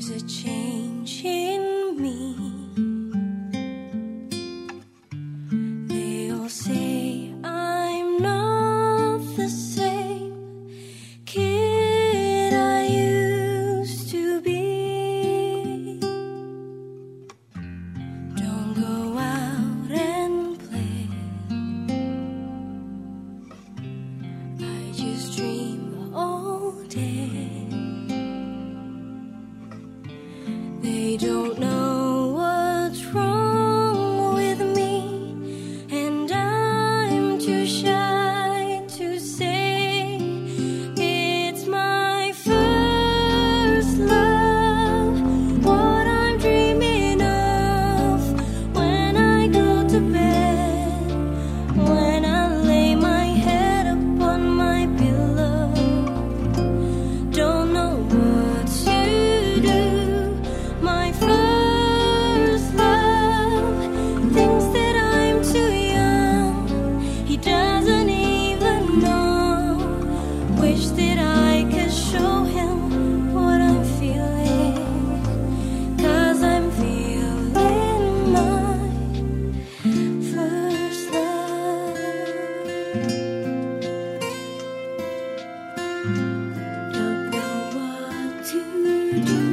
There's a change in me. Thank you.